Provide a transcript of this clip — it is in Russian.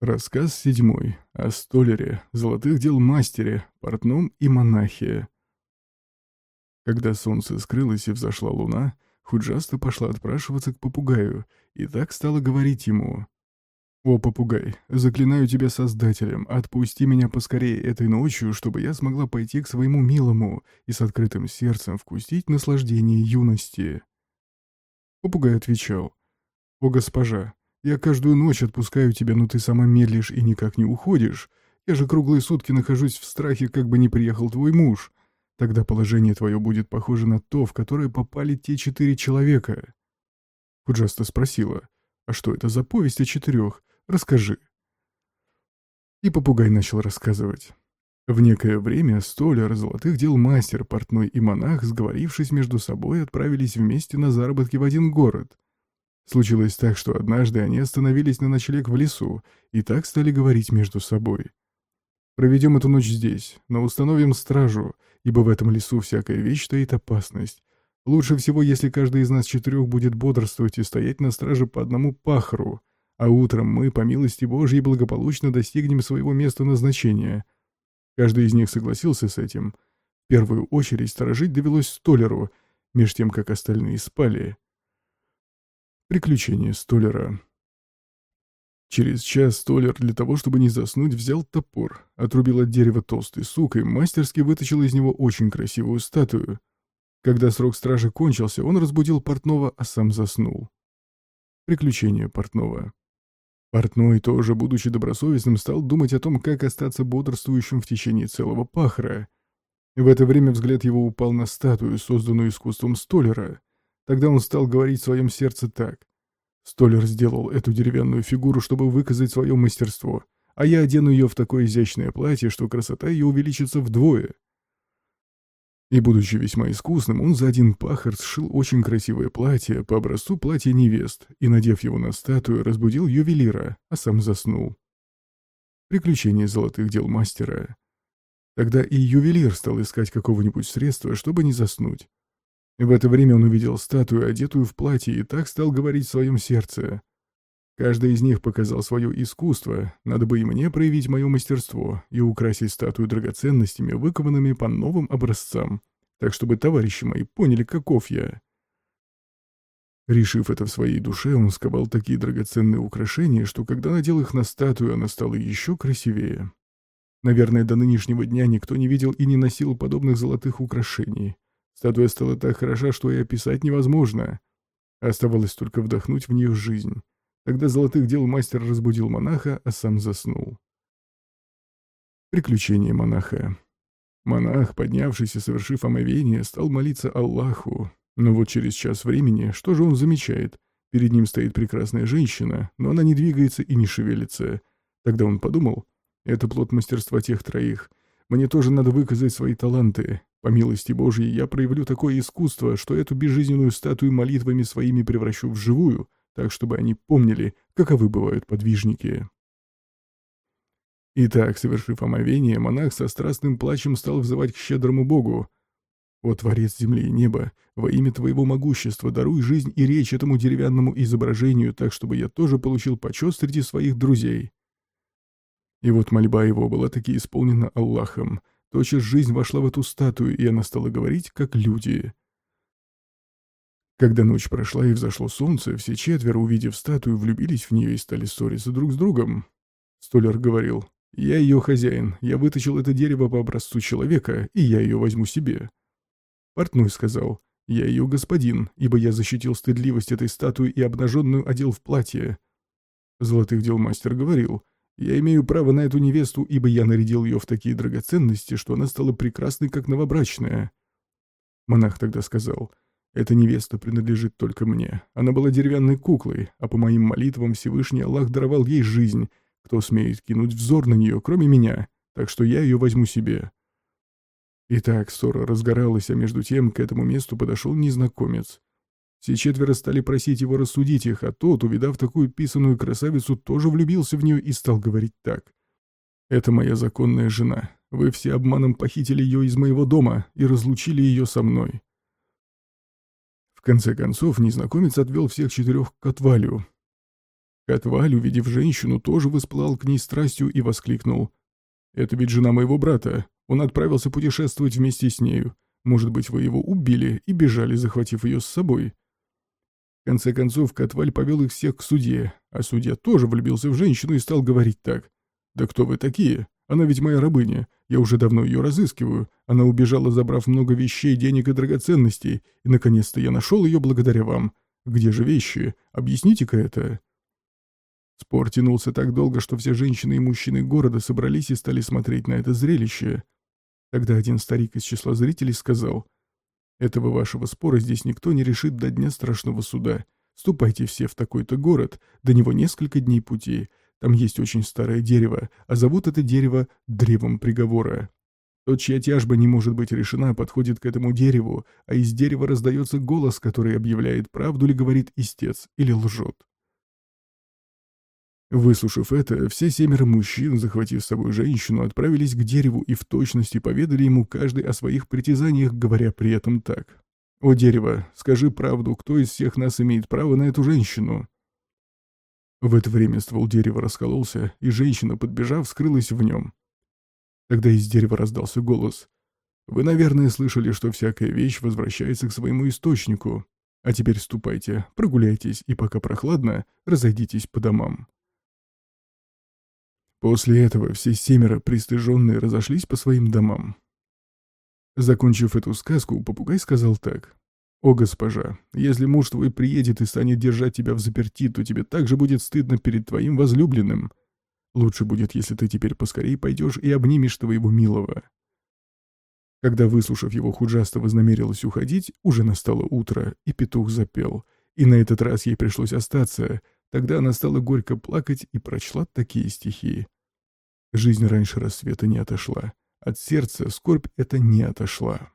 Рассказ седьмой. О столере, золотых дел мастере, портном и монахе. Когда солнце скрылось и взошла луна, Худжаста пошла отпрашиваться к попугаю и так стала говорить ему. «О, попугай, заклинаю тебя создателем, отпусти меня поскорее этой ночью, чтобы я смогла пойти к своему милому и с открытым сердцем вкусить наслаждение юности». Попугай отвечал. «О, госпожа, я каждую ночь отпускаю тебя, но ты сама медлишь и никак не уходишь. Я же круглые сутки нахожусь в страхе, как бы не приехал твой муж. Тогда положение твое будет похоже на то, в которое попали те четыре человека». Худжаста спросила, «А что это за повесть о четырех? Расскажи». И попугай начал рассказывать. В некое время столяр, золотых дел мастер, портной и монах, сговорившись между собой, отправились вместе на заработки в один город. Случилось так, что однажды они остановились на ночлег в лесу и так стали говорить между собой. «Проведем эту ночь здесь, но установим стражу, ибо в этом лесу всякая вещь таит опасность. Лучше всего, если каждый из нас четырех будет бодрствовать и стоять на страже по одному пахру, а утром мы, по милости Божьей, благополучно достигнем своего места назначения». Каждый из них согласился с этим. В первую очередь сторожить довелось столеру, меж тем, как остальные спали. Приключения Столера. Через час Столер для того, чтобы не заснуть, взял топор, отрубил от дерева толстый сук и мастерски вытащил из него очень красивую статую. Когда срок стражи кончился, он разбудил портного, а сам заснул. Приключения портного. Портной, тоже будучи добросовестным, стал думать о том, как остаться бодрствующим в течение целого пахра. В это время взгляд его упал на статую, созданную искусством Столера. Тогда он стал говорить в своем сердце так. Столер сделал эту деревянную фигуру, чтобы выказать свое мастерство, а я одену ее в такое изящное платье, что красота ее увеличится вдвое. И, будучи весьма искусным, он за один пахар сшил очень красивое платье по образцу платья невест и, надев его на статую, разбудил ювелира, а сам заснул. Приключения золотых дел мастера. Тогда и ювелир стал искать какого-нибудь средства, чтобы не заснуть. В это время он увидел статую, одетую в платье, и так стал говорить в своем сердце. Каждый из них показал свое искусство, надо бы и мне проявить мое мастерство и украсить статую драгоценностями, выкованными по новым образцам, так чтобы товарищи мои поняли, каков я. Решив это в своей душе, он сковал такие драгоценные украшения, что когда надел их на статую, она стала еще красивее. Наверное, до нынешнего дня никто не видел и не носил подобных золотых украшений. Статуя стала так хороша, что и описать невозможно. Оставалось только вдохнуть в нее жизнь. Тогда золотых дел мастер разбудил монаха, а сам заснул. Приключение монаха. Монах, поднявшись и совершив омовение, стал молиться Аллаху. Но вот через час времени, что же он замечает? Перед ним стоит прекрасная женщина, но она не двигается и не шевелится. Тогда он подумал, это плод мастерства тех троих. Мне тоже надо выказать свои таланты. По милости Божьей я проявлю такое искусство, что эту безжизненную статую молитвами своими превращу в живую, так чтобы они помнили, каковы бывают подвижники. Итак, совершив омовение, монах со страстным плачем стал взывать к щедрому Богу. «О, Творец земли и неба, во имя Твоего могущества даруй жизнь и речь этому деревянному изображению, так, чтобы я тоже получил почет среди своих друзей». И вот мольба его была таки исполнена Аллахом — Тотчас жизнь вошла в эту статую, и она стала говорить, как люди. Когда ночь прошла и взошло солнце, все четверо, увидев статую, влюбились в нее и стали ссориться друг с другом. Столяр говорил, «Я ее хозяин, я вытащил это дерево по образцу человека, и я ее возьму себе». Портной сказал, «Я ее господин, ибо я защитил стыдливость этой статуи и обнаженную одел в платье». Золотых дел мастер говорил, я имею право на эту невесту, ибо я нарядил ее в такие драгоценности, что она стала прекрасной, как новобрачная. Монах тогда сказал, эта невеста принадлежит только мне. Она была деревянной куклой, а по моим молитвам Всевышний Аллах даровал ей жизнь. Кто смеет кинуть взор на нее, кроме меня, так что я ее возьму себе. Итак, ссора разгоралась, а между тем к этому месту подошел незнакомец. Все четверо стали просить его рассудить их, а тот, увидав такую писаную красавицу, тоже влюбился в нее и стал говорить так. «Это моя законная жена. Вы все обманом похитили ее из моего дома и разлучили ее со мной». В конце концов, незнакомец отвел всех четырех к отвалю. Котваль, увидев женщину, тоже воспылал к ней страстью и воскликнул. «Это ведь жена моего брата. Он отправился путешествовать вместе с нею. Может быть, вы его убили и бежали, захватив ее с собой?» Конце концов, Котваль повел их всех к судье, а судья тоже влюбился в женщину и стал говорить так. «Да кто вы такие? Она ведь моя рабыня. Я уже давно ее разыскиваю. Она убежала, забрав много вещей, денег и драгоценностей. И, наконец-то, я нашел ее благодаря вам. Где же вещи? Объясните-ка это». Спор тянулся так долго, что все женщины и мужчины города собрались и стали смотреть на это зрелище. Тогда один старик из числа зрителей сказал, «Этого вашего спора здесь никто не решит до дня страшного суда. Ступайте все в такой-то город, до него несколько дней пути. Там есть очень старое дерево, а зовут это дерево древом приговора. Тот, чья тяжба не может быть решена, подходит к этому дереву, а из дерева раздается голос, который объявляет, правду ли говорит истец или лжет. Выслушав это, все семеро мужчин, захватив с собой женщину, отправились к дереву и в точности поведали ему каждый о своих притязаниях, говоря при этом так. «О дерево, скажи правду, кто из всех нас имеет право на эту женщину?» В это время ствол дерева раскололся, и женщина, подбежав, скрылась в нем. Тогда из дерева раздался голос. «Вы, наверное, слышали, что всякая вещь возвращается к своему источнику. А теперь ступайте, прогуляйтесь, и пока прохладно, разойдитесь по домам». После этого все семеро пристыженные разошлись по своим домам. Закончив эту сказку, попугай сказал так. «О, госпожа, если муж твой приедет и станет держать тебя в заперти, то тебе также будет стыдно перед твоим возлюбленным. Лучше будет, если ты теперь поскорей пойдешь и обнимешь твоего милого». Когда, выслушав его, Худжаста вознамерилась уходить, уже настало утро, и петух запел. И на этот раз ей пришлось остаться. Тогда она стала горько плакать и прочла такие стихи. «Жизнь раньше рассвета не отошла. От сердца скорбь эта не отошла».